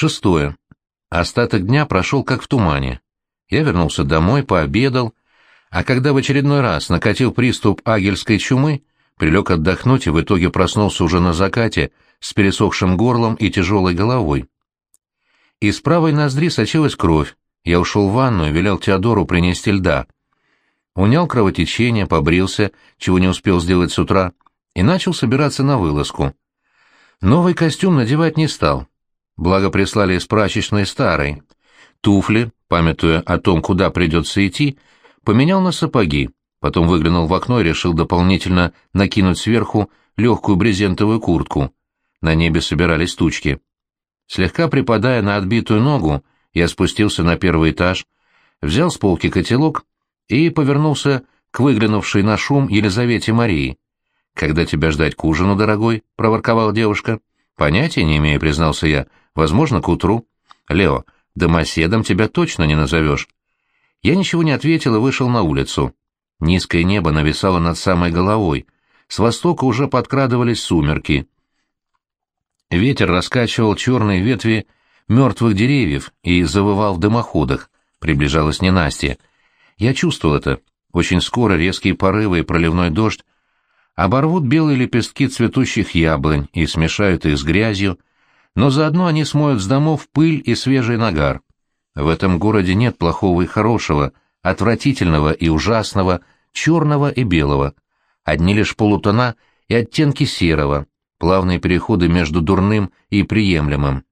Шестое. Остаток дня прошел как в тумане. Я вернулся домой, пообедал, а когда в очередной раз накатил приступ агельской чумы, прилег отдохнуть и в итоге проснулся уже на закате с пересохшим горлом и тяжелой головой. Из правой ноздри сочилась кровь. Я ушел в ванну и велел Теодору принести льда. Унял кровотечение, побрился, чего не успел сделать с утра, и начал собираться на вылазку. Новый костюм надевать не стал. Благо прислали из прачечной старой. Туфли, памятуя о том, куда придется идти, поменял на сапоги, потом выглянул в окно и решил дополнительно накинуть сверху легкую брезентовую куртку. На небе собирались тучки. Слегка припадая на отбитую ногу, я спустился на первый этаж, взял с полки котелок и повернулся к выглянувшей на шум Елизавете Марии. «Когда тебя ждать к ужину, дорогой?» — проворковала девушка. «Понятия не имею», — признался я. «Возможно, к утру». «Лео, домоседом тебя точно не назовешь». Я ничего не ответил и вышел на улицу. Низкое небо нависало над самой головой. С востока уже подкрадывались сумерки. Ветер раскачивал черные ветви мертвых деревьев и завывал в дымоходах. Приближалась ненастье. Я чувствовал это. Очень скоро резкие порывы и проливной дождь оборвут белые лепестки цветущих яблонь и смешают их с грязью, но заодно они смоют с домов пыль и свежий нагар. В этом городе нет плохого и хорошего, отвратительного и ужасного, черного и белого. Одни лишь полутона и оттенки серого, плавные переходы между дурным и приемлемым.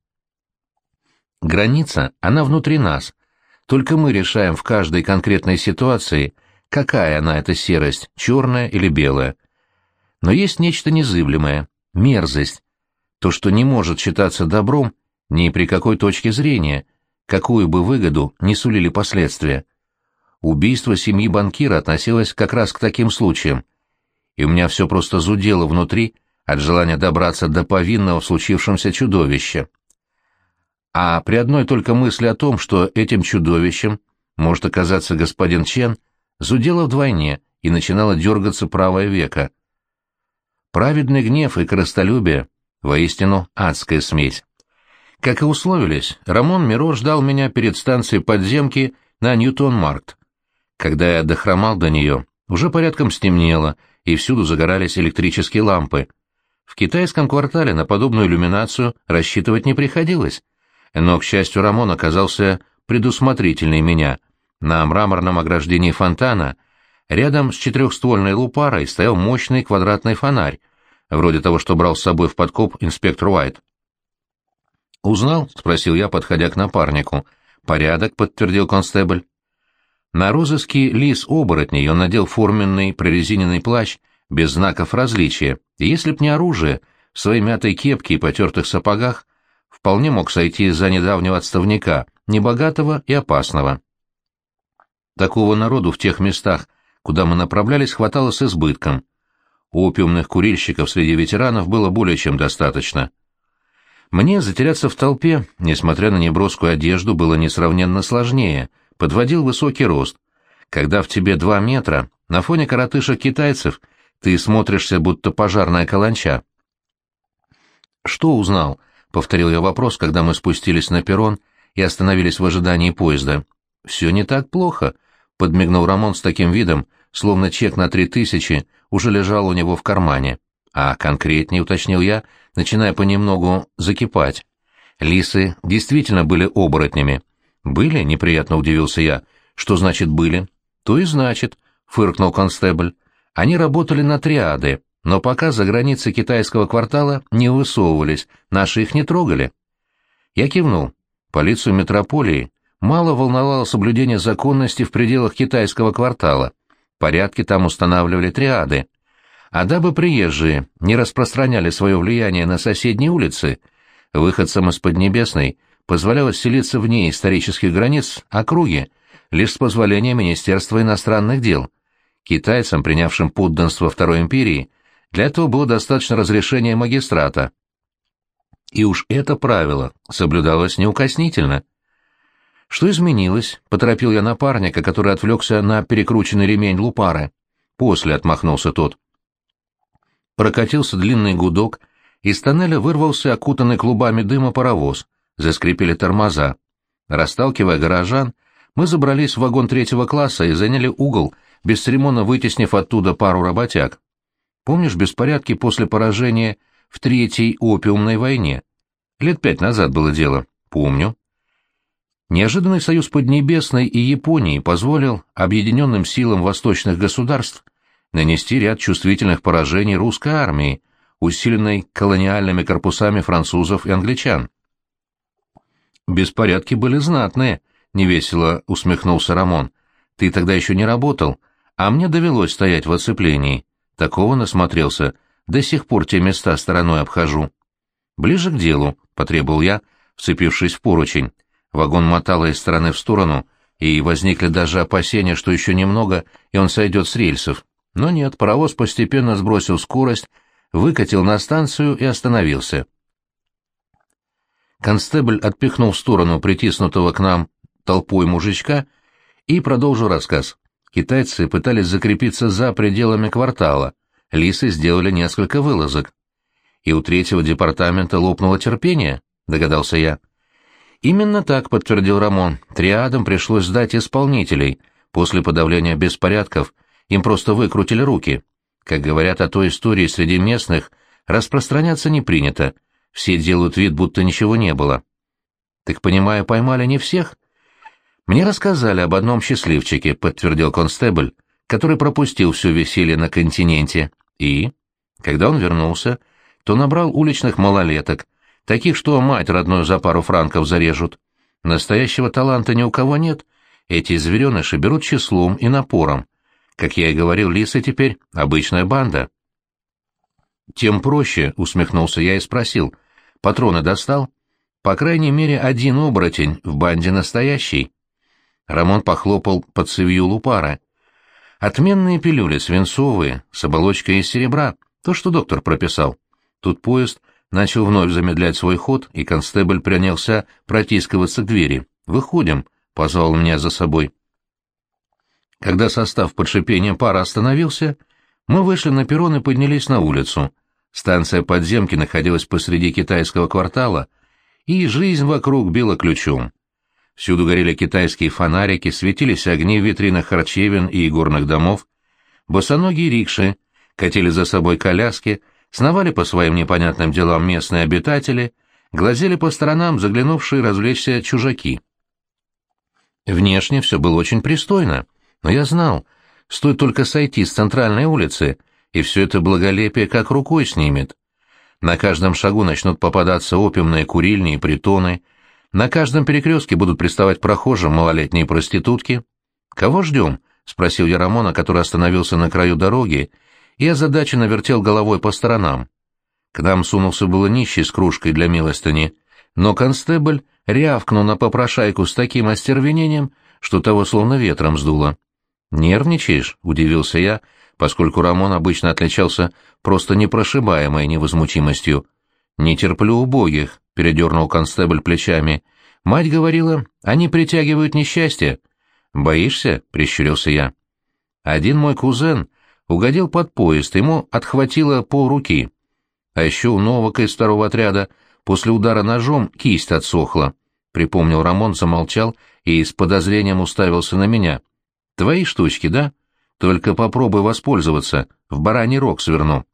Граница, она внутри нас. Только мы решаем в каждой конкретной ситуации, какая она эта серость, черная или белая. Но есть нечто незыблемое — мерзость. То, что не может считаться добром ни при какой точке зрения, какую бы выгоду не сулили последствия. Убийство семьи банкира относилось как раз к таким случаям. И у меня все просто зудело внутри — от желания добраться до повинного в случившемся чудовища. А при одной только мысли о том, что этим чудовищем может оказаться господин Чен, зудела вдвойне и начинала дергаться правое веко. Праведный гнев и коростолюбие — воистину адская смесь. Как и условились, Рамон Миро ждал меня перед станцией подземки на Ньютон-Маркт. Когда я дохромал до нее, уже порядком стемнело, и всюду загорались электрические лампы. В китайском квартале на подобную иллюминацию рассчитывать не приходилось. Но, к счастью, Рамон оказался предусмотрительней меня. На мраморном ограждении фонтана рядом с четырехствольной лупарой стоял мощный квадратный фонарь, вроде того, что брал с собой в подкоп инспектор Уайт. «Узнал?» — спросил я, подходя к напарнику. «Порядок», — подтвердил констебль. На розыске лис-оборотней он надел форменный прорезиненный плащ без знаков различия, и если б не оружие, в своей мятой кепке и потертых сапогах вполне мог сойти за недавнего отставника, небогатого и опасного. Такого народу в тех местах, куда мы направлялись, хватало с избытком. Опиумных курильщиков среди ветеранов было более чем достаточно. Мне затеряться в толпе, несмотря на неброскую одежду, было несравненно сложнее, подводил высокий рост. Когда в тебе два метра, на фоне коротышек китайцев — ты смотришься, будто пожарная каланча. «Что узнал?» — повторил я вопрос, когда мы спустились на перрон и остановились в ожидании поезда. «Все не так плохо», — подмигнул Рамон с таким видом, словно чек на три тысячи уже лежал у него в кармане. А конкретнее, уточнил я, начиная понемногу закипать. Лисы действительно были оборотнями. «Были?» — неприятно удивился я. «Что значит «были»?» «То и значит», — фыркнул констебль. Они работали на триады, но пока за границы китайского квартала не высовывались, наши их не трогали. Я кивнул. Полицию метрополии мало волновало соблюдение законности в пределах китайского квартала. Порядки там устанавливали триады. А дабы приезжие не распространяли свое влияние на соседние улицы, выходцам из Поднебесной позволялось селиться вне исторических границ округи лишь с позволения Министерства иностранных дел — Китайцам, принявшим подданство Второй империи, для этого было достаточно разрешения магистрата. И уж это правило соблюдалось неукоснительно. «Что изменилось?» — поторопил я напарника, который отвлекся на перекрученный ремень лупары. «После», — отмахнулся тот. Прокатился длинный гудок, из тоннеля вырвался окутанный клубами дыма паровоз, заскрипели тормоза. Расталкивая горожан, мы забрались в вагон третьего класса и заняли угол, бесцеремонно вытеснив оттуда пару работяг. Помнишь беспорядки после поражения в Третьей опиумной войне? Лет пять назад было дело. Помню. Неожиданный союз Поднебесной и Японии позволил объединенным силам восточных государств нанести ряд чувствительных поражений русской армии, усиленной колониальными корпусами французов и англичан. «Беспорядки были знатные», — невесело усмехнулся Рамон. «Ты тогда еще не работал, а мне довелось стоять в оцеплении. Такого насмотрелся, до сих пор те места стороной обхожу». «Ближе к делу», — потребовал я, вцепившись в поручень. Вагон мотало из стороны в сторону, и возникли даже опасения, что еще немного, и он сойдет с рельсов. Но нет, паровоз постепенно сбросил скорость, выкатил на станцию и остановился. Констебль отпихнул в сторону притиснутого к нам толпой мужичка и продолжил рассказ. Китайцы пытались закрепиться за пределами квартала, лисы сделали несколько вылазок. И у третьего департамента лопнуло терпение, догадался я. Именно так подтвердил Рамон. Триадам пришлось сдать исполнителей. После подавления беспорядков им просто выкрутили руки. Как говорят о той истории среди местных, распространяться не принято. Все делают вид, будто ничего не было. Так понимаю, поймали не всех? Мне рассказали об одном счастливчике, подтвердил констебль, который пропустил все веселье на континенте. И, когда он вернулся, то набрал уличных малолеток, Таких, что мать родную за пару франков зарежут. Настоящего таланта ни у кого нет. Эти звереныши берут числом и напором. Как я и говорил, лисы теперь обычная банда. Тем проще, усмехнулся я и спросил. Патроны достал? По крайней мере, один оборотень в банде настоящий. Рамон похлопал под цевью лупара. Отменные пилюли, свинцовые, с оболочкой из серебра, то, что доктор прописал. Тут поезд начал вновь замедлять свой ход, и констебль принялся протискиваться к двери. «Выходим», — позвал меня за собой. Когда состав под шипением пара остановился, мы вышли на перрон и поднялись на улицу. Станция подземки находилась посреди китайского квартала, и жизнь вокруг била ключом. Всюду горели китайские фонарики, светились огни в витринах харчевин и игорных домов. Босоногие рикши катили за собой коляски — Сновали по своим непонятным делам местные обитатели, глазели по сторонам заглянувшие развлечься чужаки. Внешне все было очень пристойно, но я знал, стоит только сойти с центральной улицы, и все это благолепие как рукой снимет. На каждом шагу начнут попадаться опиумные курильни и притоны, на каждом перекрестке будут приставать прохожим малолетние проститутки. «Кого ждем?» — спросил я Рамона, который остановился на краю дороги и озадаченно вертел головой по сторонам. К нам сунулся было нищий с кружкой для милостыни, но констебль рявкнул на попрошайку с таким остервенением, что того словно ветром сдуло. «Нервничаешь?» — удивился я, поскольку Рамон обычно отличался просто непрошибаемой невозмутимостью. «Не терплю убогих», — передернул констебль плечами. «Мать говорила, они притягивают несчастье». «Боишься?» — прищурился я. Один мой кузен угодил под поезд, ему отхватило пол руки. А еще у Новака из второго отряда после удара ножом кисть отсохла. Припомнил Рамон, замолчал и с подозрением уставился на меня. «Твои штучки, да? Только попробуй воспользоваться, в бараний рог сверну».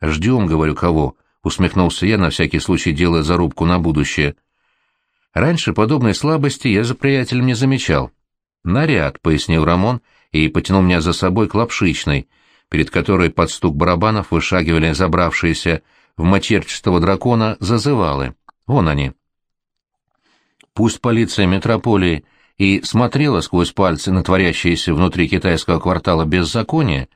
«Ждем, — говорю, — кого?» — усмехнулся я, на всякий случай делая зарубку на будущее. Раньше подобной слабости я за приятелем не замечал. «Наряд», — пояснил Рамон и потянул меня за собой к лапшичной — перед которой под стук барабанов вышагивали забравшиеся в мочерчатого дракона зазывалы. Вон они. Пусть полиция метрополии и смотрела сквозь пальцы на творящиеся внутри китайского квартала беззаконие,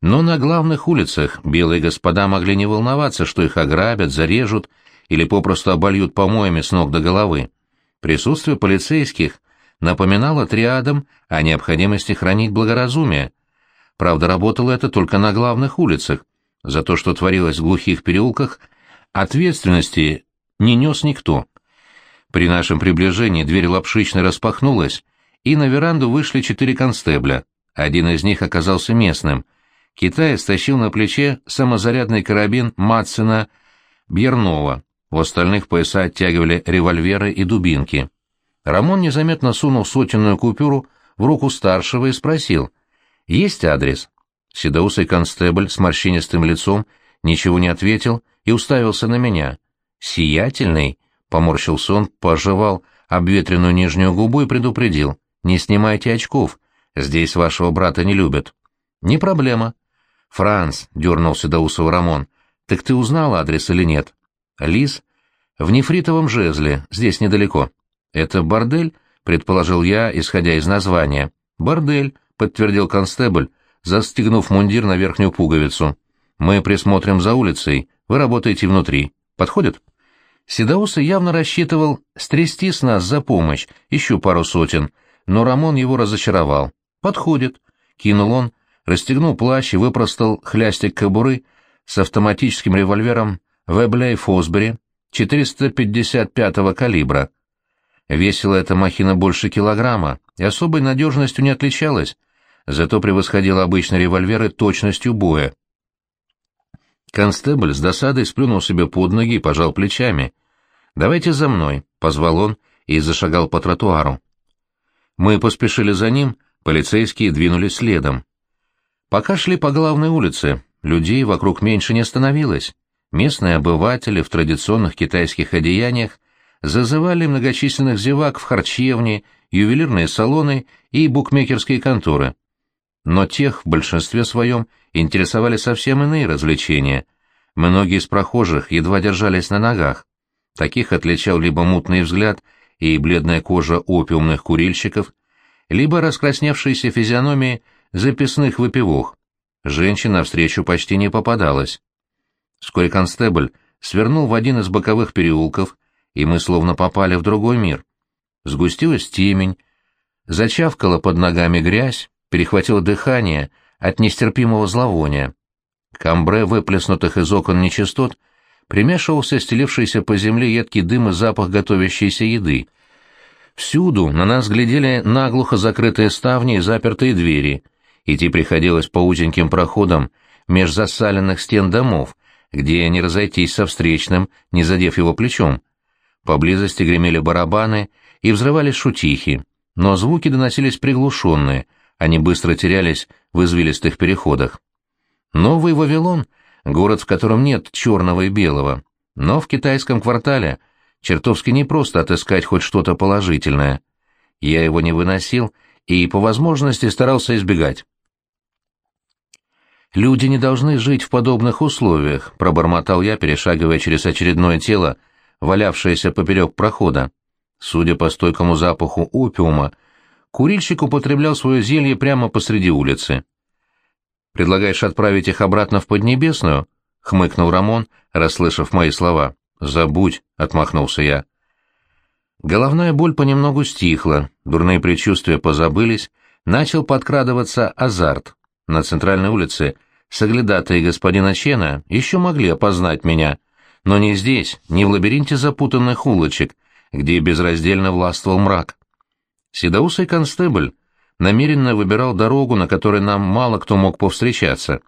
но на главных улицах белые господа могли не волноваться, что их ограбят, зарежут или попросту обольют помоями с ног до головы. Присутствие полицейских напоминало триадам о необходимости хранить благоразумие, Правда, работало это только на главных улицах. За то, что творилось в глухих переулках, ответственности не нес никто. При нашем приближении дверь лапшичной распахнулась, и на веранду вышли четыре констебля. Один из них оказался местным. Китаец тащил на плече самозарядный карабин Матсена Бьернова. у остальных пояса оттягивали револьверы и дубинки. Рамон незаметно сунул сотенную купюру в руку старшего и спросил, «Есть адрес?» Седоусый констебль с морщинистым лицом ничего не ответил и уставился на меня. «Сиятельный?» — поморщился он, пожевал обветренную нижнюю губу и предупредил. «Не снимайте очков, здесь вашего брата не любят». «Не проблема». «Франц», — дернулся Седоусов Рамон, — «так ты узнал адрес или нет?» «Лис?» «В нефритовом жезле, здесь недалеко». «Это бордель?» — предположил я, исходя из названия. «Бордель», — подтвердил констебль, застегнув мундир на верхнюю пуговицу. «Мы присмотрим за улицей, вы работаете внутри. Подходит?» Седоуса явно рассчитывал стрясти с нас за помощь, еще пару сотен, но Рамон его разочаровал. «Подходит», — кинул он, расстегнул плащ и выпростал хлястик кобуры с автоматическим револьвером Веблей Фосбери 455-го калибра. Весила эта махина больше килограмма и особой надежностью не отличалась, зато превосходила обычные револьверы точностью боя. Констебль с досадой сплюнул себе под ноги и пожал плечами. «Давайте за мной», — позвал он и зашагал по тротуару. Мы поспешили за ним, полицейские двинулись следом. Пока шли по главной улице, людей вокруг меньше не становилось. Местные обыватели в традиционных китайских одеяниях зазывали многочисленных зевак в харчевни, ювелирные салоны и букмекерские конторы. Но тех в большинстве своем интересовали совсем иные развлечения. Многие из прохожих едва держались на ногах. Таких отличал либо мутный взгляд и бледная кожа опиумных курильщиков, либо раскрасневшиеся физиономии записных выпивох. Женщина навстречу почти не попадалась. Вскоре констебль свернул в один из боковых переулков, и мы словно попали в другой мир. Сгустилась темень, зачавкала под ногами грязь, перехватило дыхание от нестерпимого зловония. Камбре выплеснутых из окон нечистот примешивался стелившийся по земле едкий дым и запах готовящейся еды. Всюду на нас глядели наглухо закрытые ставни и запертые двери. Идти приходилось по узеньким проходам меж засаленных стен домов, где не разойтись со встречным, не задев его плечом. Поблизости гремели барабаны и взрывались шутихи, но звуки доносились приглушенные — они быстро терялись в извилистых переходах. Новый Вавилон — город, в котором нет черного и белого, но в китайском квартале чертовски непросто отыскать хоть что-то положительное. Я его не выносил и по возможности старался избегать. «Люди не должны жить в подобных условиях», — пробормотал я, перешагивая через очередное тело, валявшееся поперек прохода. Судя по стойкому запаху опиума, Курильщик употреблял свое зелье прямо посреди улицы. «Предлагаешь отправить их обратно в Поднебесную?» — хмыкнул Рамон, расслышав мои слова. «Забудь», — отмахнулся я. Головная боль понемногу стихла, дурные предчувствия позабылись, начал подкрадываться азарт. На центральной улице соглядатые господина Чена еще могли опознать меня, но не здесь, не в лабиринте запутанных улочек, где безраздельно властвовал мрак. Седоусый констебль намеренно выбирал дорогу, на которой нам мало кто мог повстречаться.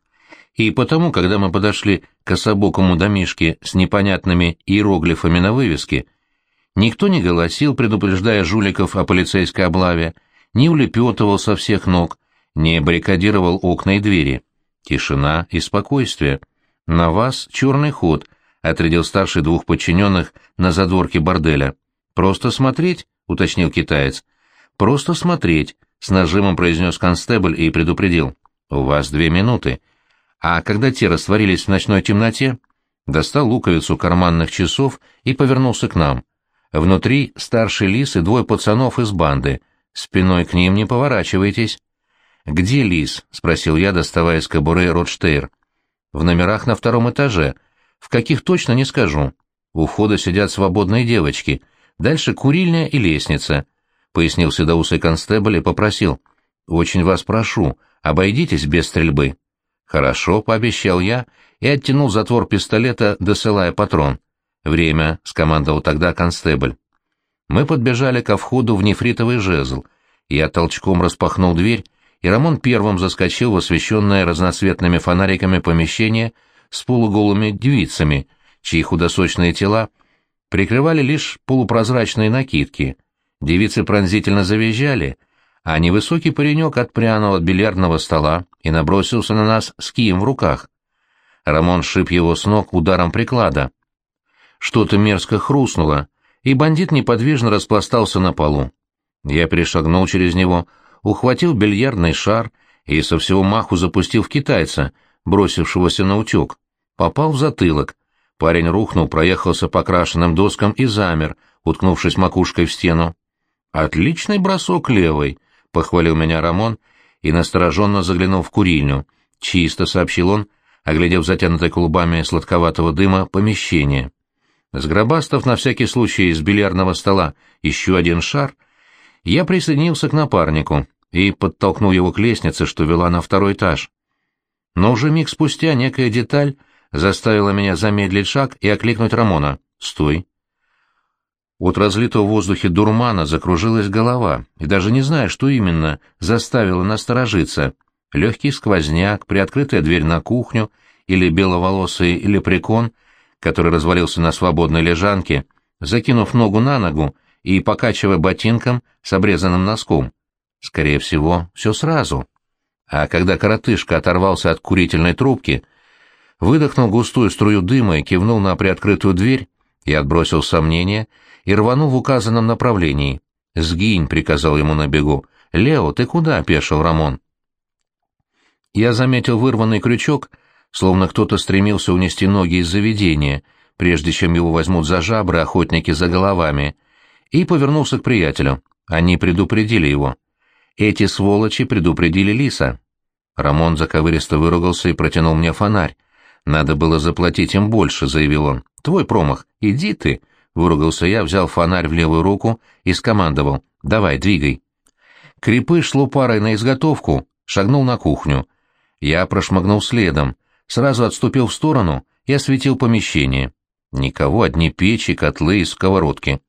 И потому, когда мы подошли к особокому домишке с непонятными иероглифами на вывеске, никто не голосил, предупреждая жуликов о полицейской облаве, не улепетывал со всех ног, не баррикадировал окна и двери. Тишина и спокойствие. «На вас черный ход», — отрядил старший двух подчиненных на задворке борделя. «Просто смотреть?» — уточнил китаец. «Просто смотреть», — с нажимом произнес констебль и предупредил. «У вас две минуты». А когда те растворились в ночной темноте, достал луковицу карманных часов и повернулся к нам. Внутри старший лис и двое пацанов из банды. Спиной к ним не поворачивайтесь. «Где лис?» — спросил я, доставая из кобуры Ротштейр. «В номерах на втором этаже. В каких точно не скажу. У входа сидят свободные девочки. Дальше курильня и лестница пояснил седоусый констебль и попросил. «Очень вас прошу, обойдитесь без стрельбы». «Хорошо», — пообещал я и оттянул затвор пистолета, досылая патрон. «Время», — скомандовал тогда констебль. Мы подбежали ко входу в нефритовый жезл. Я толчком распахнул дверь, и Рамон первым заскочил в освещенное разноцветными фонариками помещение с полуголыми девицами, чьи худосочные тела прикрывали лишь полупрозрачные накидки. Девицы пронзительно завизжали, а невысокий паренек отпрянул от бильярдного стола и набросился на нас с кием в руках. Рамон шиб его с ног ударом приклада. Что-то мерзко хрустнуло, и бандит неподвижно распластался на полу. Я перешагнул через него, ухватил бильярдный шар и со всего маху запустил в китайца, бросившегося на утек. Попал в затылок. Парень рухнул, проехался по крашенным доскам и замер, уткнувшись макушкой в стену. «Отличный бросок левой», — похвалил меня Рамон и настороженно заглянул в курильню. «Чисто», — сообщил он, оглядев затянутое клубами сладковатого дыма помещение. Сгробастав на всякий случай из бильярдного стола еще один шар, я присоединился к напарнику и подтолкнул его к лестнице, что вела на второй этаж. Но уже миг спустя некая деталь заставила меня замедлить шаг и окликнуть Рамона. «Стой!» От разлитого в воздухе дурмана закружилась голова, и даже не зная, что именно, заставила насторожиться. Легкий сквозняк, приоткрытая дверь на кухню, или беловолосый лепрекон, который развалился на свободной лежанке, закинув ногу на ногу и покачивая ботинком с обрезанным носком. Скорее всего, все сразу. А когда коротышка оторвался от курительной трубки, выдохнул густую струю дыма и кивнул на приоткрытую дверь, и отбросил сомнения, и рванул в указанном направлении. «Сгинь», — приказал ему на бегу. «Лео, ты куда?» — пешил Рамон. Я заметил вырванный крючок, словно кто-то стремился унести ноги из заведения, прежде чем его возьмут за жабры охотники за головами, и повернулся к приятелю. Они предупредили его. Эти сволочи предупредили Лиса. Рамон заковыристо выругался и протянул мне фонарь. «Надо было заплатить им больше», — заявил он. «Твой промах. Иди ты», — выругался я, взял фонарь в левую руку и скомандовал. «Давай, двигай». Крепыш с лупарой на изготовку шагнул на кухню. Я прошмыгнул следом, сразу отступил в сторону и осветил помещение. Никого, одни печи, котлы и сковородки.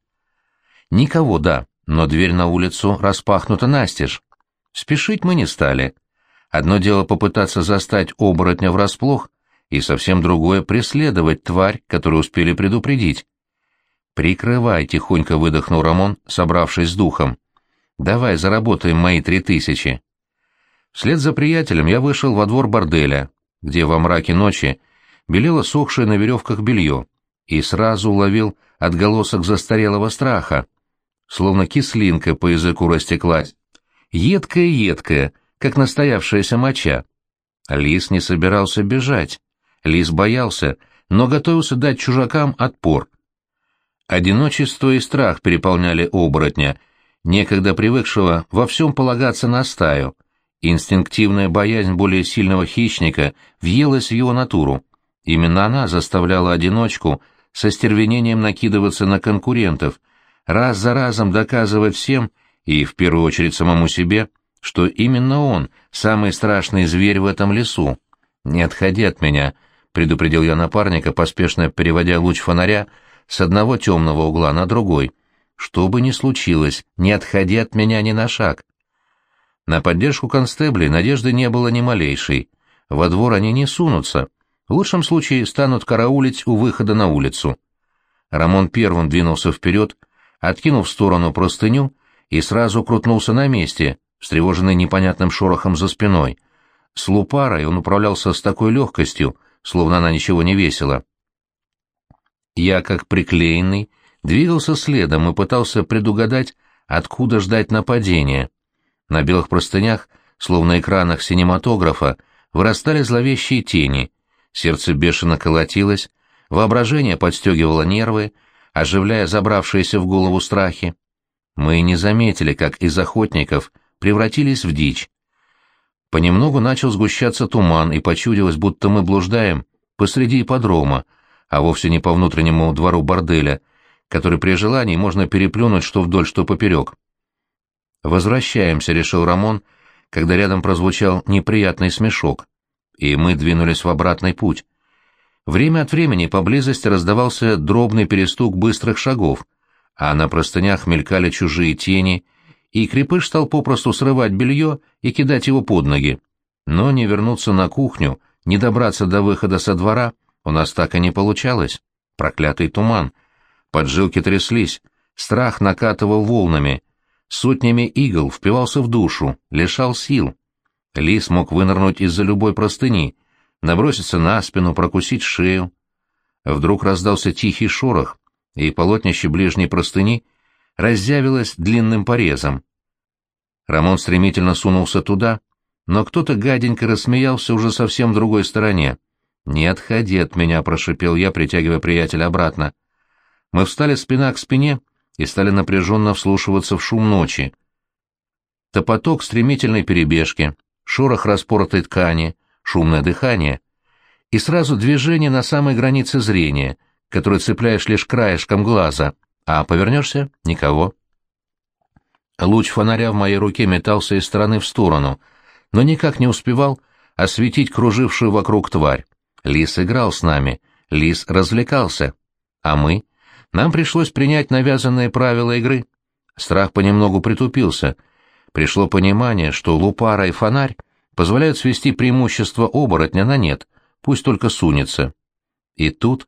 Никого, да, но дверь на улицу распахнута настежь. Спешить мы не стали. Одно дело попытаться застать оборотня врасплох, и совсем другое — преследовать тварь, которую успели предупредить. «Прикрывай», — тихонько выдохнул Рамон, собравшись с духом. «Давай заработаем мои три тысячи». Вслед за приятелем я вышел во двор борделя, где во мраке ночи белело сохшее на веревках белье, и сразу уловил отголосок застарелого страха, словно кислинка по языку растеклась. Едкая-едкая, как настоявшаяся моча. Лис не собирался бежать. Лис боялся, но готовился дать чужакам отпор. Одиночество и страх переполняли оборотня, некогда привыкшего во всем полагаться на стаю. Инстинктивная боязнь более сильного хищника въелась в его натуру. Именно она заставляла одиночку со стервенением накидываться на конкурентов, раз за разом доказывать всем, и в первую очередь самому себе, что именно он — самый страшный зверь в этом лесу. «Не отходи от меня», — предупредил я напарника, поспешно переводя луч фонаря с одного темного угла на другой. «Что бы ни случилось, не отходи от меня ни на шаг». На поддержку констеблей надежды не было ни малейшей. Во двор они не сунутся. В лучшем случае станут караулить у выхода на улицу. Рамон первым двинулся вперед, откинул в сторону простыню и сразу крутнулся на месте, встревоженный непонятным шорохом за спиной. С лупарой он управлялся с такой легкостью, словно она ничего не весила. Я, как приклеенный, двигался следом и пытался предугадать, откуда ждать нападения. На белых простынях, словно экранах синематографа, вырастали зловещие тени, сердце бешено колотилось, воображение подстегивало нервы, оживляя забравшиеся в голову страхи. Мы не заметили, как из охотников превратились в дичь. Понемногу начал сгущаться туман, и почудилось, будто мы блуждаем посреди ипподрома, а вовсе не по внутреннему двору борделя, который при желании можно переплюнуть что вдоль, что поперек. «Возвращаемся», — решил Рамон, когда рядом прозвучал неприятный смешок, и мы двинулись в обратный путь. Время от времени поблизости раздавался дробный перестук быстрых шагов, а на простынях мелькали чужие тени, и крепыш стал попросту срывать белье и кидать его под ноги. Но не вернуться на кухню, не добраться до выхода со двора у нас так и не получалось. Проклятый туман. Поджилки тряслись, страх накатывал волнами, сотнями игл впивался в душу, лишал сил. Лис мог вынырнуть из-за любой простыни, наброситься на спину, прокусить шею. Вдруг раздался тихий шорох, и полотнище ближней простыни разъявилось длинным порезом. Рамон стремительно сунулся туда, но кто-то гаденько рассмеялся уже совсем другой стороне. «Не отходи от меня», — прошипел я, притягивая приятеля обратно. Мы встали спина к спине и стали напряженно вслушиваться в шум ночи. Топоток стремительной перебежки, шорох распоротой ткани, шумное дыхание и сразу движение на самой границе зрения, которое цепляешь лишь краешком глаза, а повернешься — никого. Луч фонаря в моей руке метался из стороны в сторону, но никак не успевал осветить кружившую вокруг тварь. Лис играл с нами, лис развлекался. А мы? Нам пришлось принять навязанные правила игры. Страх понемногу притупился. Пришло понимание, что лупара и фонарь позволяют свести преимущество оборотня на нет, пусть только сунется. И тут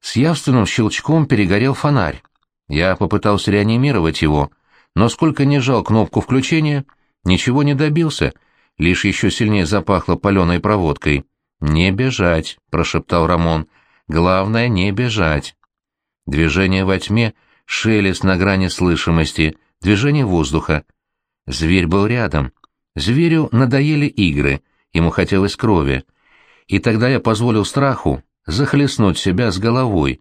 с явственным щелчком перегорел фонарь. Я попытался реанимировать его, но сколько не жал кнопку включения, ничего не добился, лишь еще сильнее запахло паленой проводкой. «Не бежать», — прошептал Рамон. «Главное, не бежать». Движение во тьме, шелест на грани слышимости, движение воздуха. Зверь был рядом. Зверю надоели игры, ему хотелось крови. И тогда я позволил страху захлестнуть себя с головой,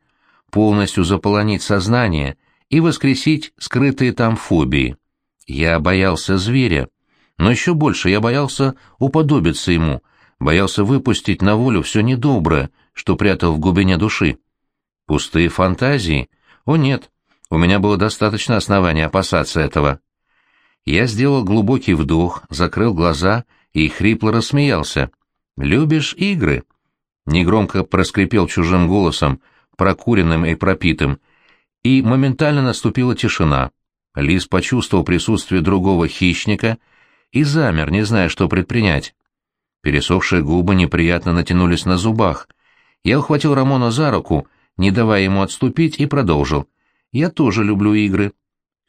полностью заполонить сознание и воскресить скрытые там фобии. Я боялся зверя, но еще больше я боялся уподобиться ему, боялся выпустить на волю все недоброе, что прятал в глубине души. Пустые фантазии? О нет, у меня было достаточно оснований опасаться этого. Я сделал глубокий вдох, закрыл глаза и хрипло рассмеялся. «Любишь игры?» Негромко проскрипел чужим голосом, прокуренным и пропитым, и моментально наступила тишина. Лис почувствовал присутствие другого хищника и замер, не зная, что предпринять. Пересохшие губы неприятно натянулись на зубах. Я ухватил Рамона за руку, не давая ему отступить, и продолжил. «Я тоже люблю игры».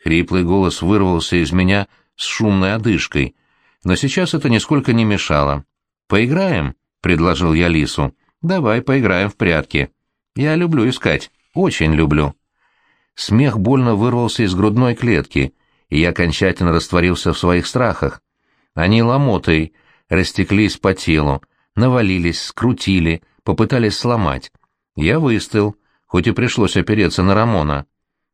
Хриплый голос вырвался из меня с шумной одышкой, но сейчас это нисколько не мешало. «Поиграем?» — предложил я Лису. «Давай поиграем в прятки. Я люблю искать, очень люблю». Смех больно вырвался из грудной клетки, и я окончательно растворился в своих страхах. Они ломотой растеклись по телу, навалились, скрутили, попытались сломать. Я выстоял, хоть и пришлось опереться на Рамона.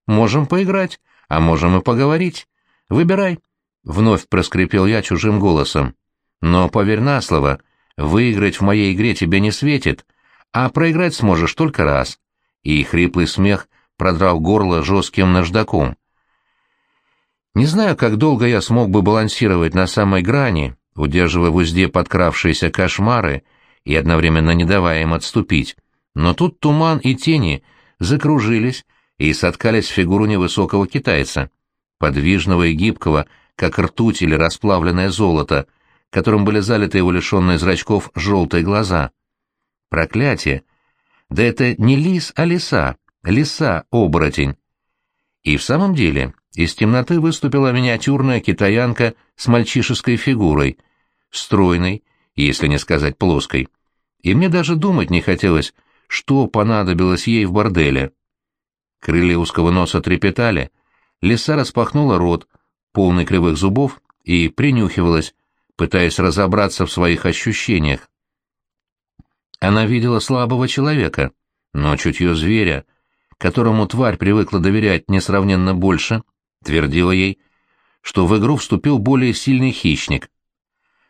«Можем поиграть, а можем и поговорить. Выбирай», — вновь проскрипел я чужим голосом. «Но поверь на слово, выиграть в моей игре тебе не светит, а проиграть сможешь только раз». И хриплый смех продрал горло жестким наждаком. Не знаю, как долго я смог бы балансировать на самой грани, удерживая в узде подкравшиеся кошмары и одновременно не давая им отступить, но тут туман и тени закружились и соткались в фигуру невысокого китайца, подвижного и гибкого, как ртуть или расплавленное золото, которым были залиты его лишенные зрачков желтые глаза. Проклятие! Да это не лис, а лиса, лиса-оборотень. И в самом деле из темноты выступила миниатюрная китаянка с мальчишеской фигурой, стройной, если не сказать плоской. И мне даже думать не хотелось, что понадобилось ей в борделе. Крылья узкого носа трепетали, лиса распахнула рот, полный кривых зубов, и принюхивалась, пытаясь разобраться в своих ощущениях. Она видела слабого человека, но чутье зверя, которому тварь привыкла доверять несравненно больше, твердила ей, что в игру вступил более сильный хищник.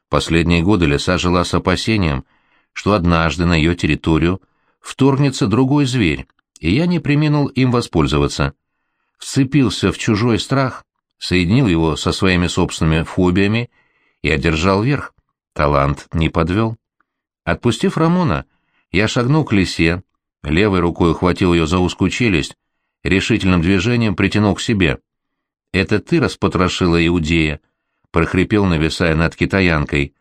Последние годы лиса жила с опасением, что однажды на ее территорию вторгнется другой зверь, и я не применил им воспользоваться. Вцепился в чужой страх, соединил его со своими собственными фобиями и одержал верх. Талант не подвел. Отпустив Рамона, я шагнул к лисе, левой рукой ухватил ее за узкую челюсть, решительным движением притянул к себе. «Это ты распотрошила Иудея?» — прохрипел, нависая над китаянкой.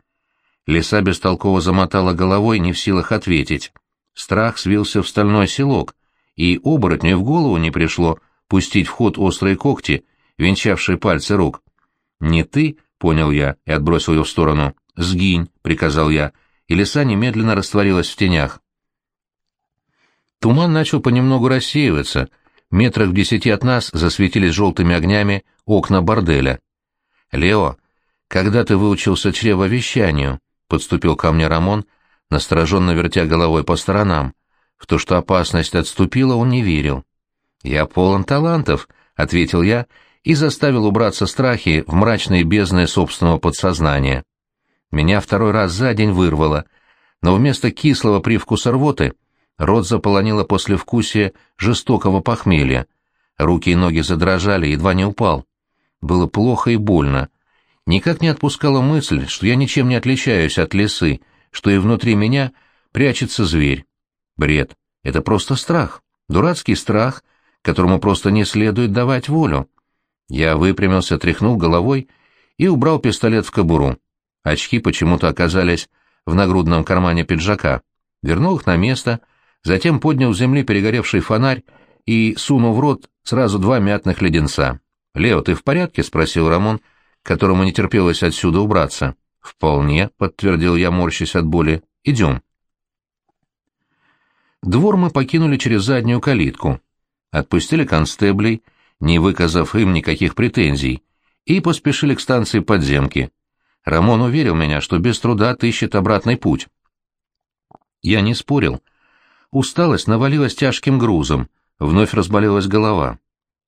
Лиса бестолково замотала головой, не в силах ответить. Страх свился в стальной селок, и оборотню в голову не пришло пустить в ход острые когти, венчавшие пальцы рук. «Не ты», — понял я и отбросил ее в сторону. «Сгинь», — приказал я, и лиса немедленно растворилась в тенях. Туман начал понемногу рассеиваться. Метрах в десяти от нас засветились желтыми огнями окна борделя. «Лео, когда ты выучился чревовещанию?» — подступил ко мне Рамон, настороженно вертя головой по сторонам. В то, что опасность отступила, он не верил. «Я полон талантов», — ответил я и заставил убраться страхи в мрачные бездны собственного подсознания. Меня второй раз за день вырвало, но вместо кислого привкуса рвоты рот заполонило послевкусие жестокого похмелья. Руки и ноги задрожали, едва не упал. Было плохо и больно. Никак не отпускала мысль, что я ничем не отличаюсь от лисы, что и внутри меня прячется зверь. Бред. Это просто страх. Дурацкий страх, которому просто не следует давать волю. Я выпрямился, тряхнул головой и убрал пистолет в кобуру. Очки почему-то оказались в нагрудном кармане пиджака. Вернул их на место, затем поднял с земли перегоревший фонарь и сунул в рот сразу два мятных леденца. «Лео, ты в порядке?» — спросил Рамон, которому не терпелось отсюда убраться. «Вполне», — подтвердил я, морщась от боли. «Идем». Двор мы покинули через заднюю калитку. Отпустили констеблей, не выказав им никаких претензий, и поспешили к станции подземки. Рамон уверил меня, что без труда отыщет обратный путь. Я не спорил. Усталость навалилась тяжким грузом, вновь разболелась голова.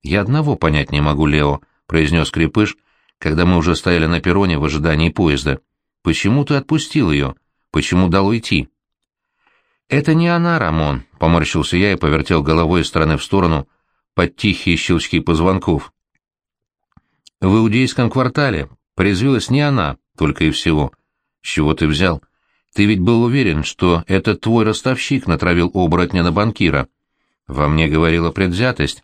«Я одного понять не могу, Лео», — произнес Крепыш, когда мы уже стояли на перроне в ожидании поезда. «Почему ты отпустил ее? Почему дал уйти?» «Это не она, Рамон», — поморщился я и повертел головой из стороны в сторону под тихие щелчки позвонков. «В иудейском квартале Порезвилась не она, только и всего. С чего ты взял? Ты ведь был уверен, что это твой ростовщик натравил оборотня на банкира. Во мне говорила предвзятость.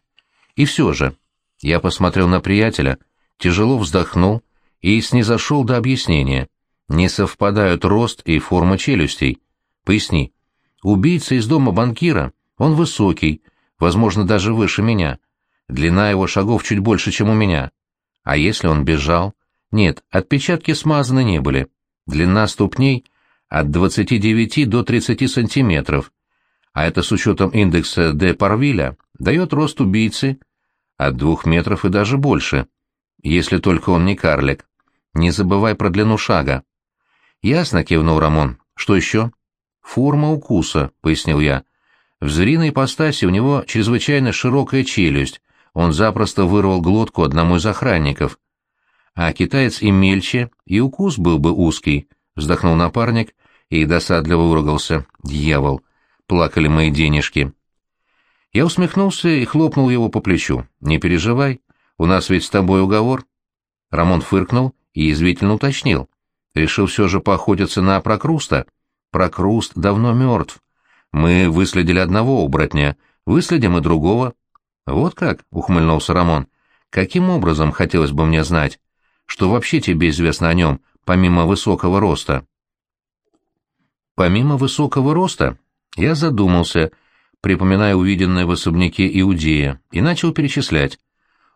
И все же. Я посмотрел на приятеля, тяжело вздохнул и снизошел до объяснения. Не совпадают рост и форма челюстей. Поясни. Убийца из дома банкира, он высокий, возможно, даже выше меня. Длина его шагов чуть больше, чем у меня. А если он бежал? Нет, отпечатки смазаны не были. Длина ступней от 29 до 30 сантиметров, а это с учетом индекса де Парвиля дает рост убийцы от двух метров и даже больше, если только он не карлик. Не забывай про длину шага. Ясно, кивнул Рамон. Что еще? Форма укуса, пояснил я. В звериной ипостаси у него чрезвычайно широкая челюсть, он запросто вырвал глотку одному из охранников — а китаец и мельче, и укус был бы узкий, — вздохнул напарник и досадливо выругался. Дьявол! Плакали мои денежки. Я усмехнулся и хлопнул его по плечу. Не переживай, у нас ведь с тобой уговор. Рамон фыркнул и извительно уточнил. Решил все же поохотиться на Прокруста. Прокруст давно мертв. Мы выследили одного оборотня, выследим и другого. Вот как, — ухмыльнулся Рамон. Каким образом, хотелось бы мне знать? Что вообще тебе известно о нем, помимо высокого роста? Помимо высокого роста, я задумался, припоминая увиденное в особняке Иудея, и начал перечислять.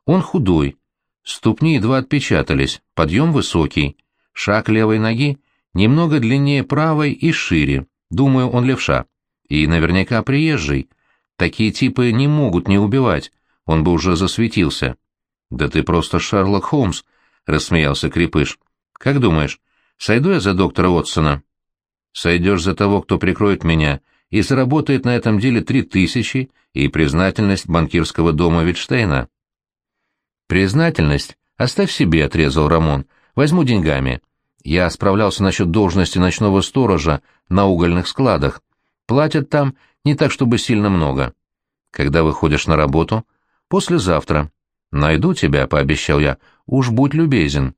Он худой, ступни едва отпечатались, подъем высокий, шаг левой ноги немного длиннее правой и шире, думаю, он левша, и наверняка приезжий. Такие типы не могут не убивать, он бы уже засветился. Да ты просто Шерлок Холмс, — рассмеялся Крепыш. «Как думаешь, сойду я за доктора Уотсона?» «Сойдешь за того, кто прикроет меня, и заработает на этом деле три тысячи и признательность банкирского дома Витштейна». «Признательность? Оставь себе», — отрезал Рамон. «Возьму деньгами. Я справлялся насчет должности ночного сторожа на угольных складах. Платят там не так, чтобы сильно много. Когда выходишь на работу? Послезавтра. «Найду тебя», — пообещал я. «Уж будь любезен».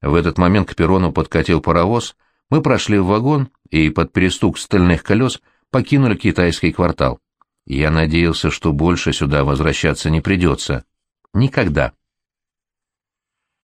В этот момент к перрону подкатил паровоз, мы прошли в вагон и под перестук стальных колес покинули китайский квартал. Я надеялся, что больше сюда возвращаться не придется. Никогда.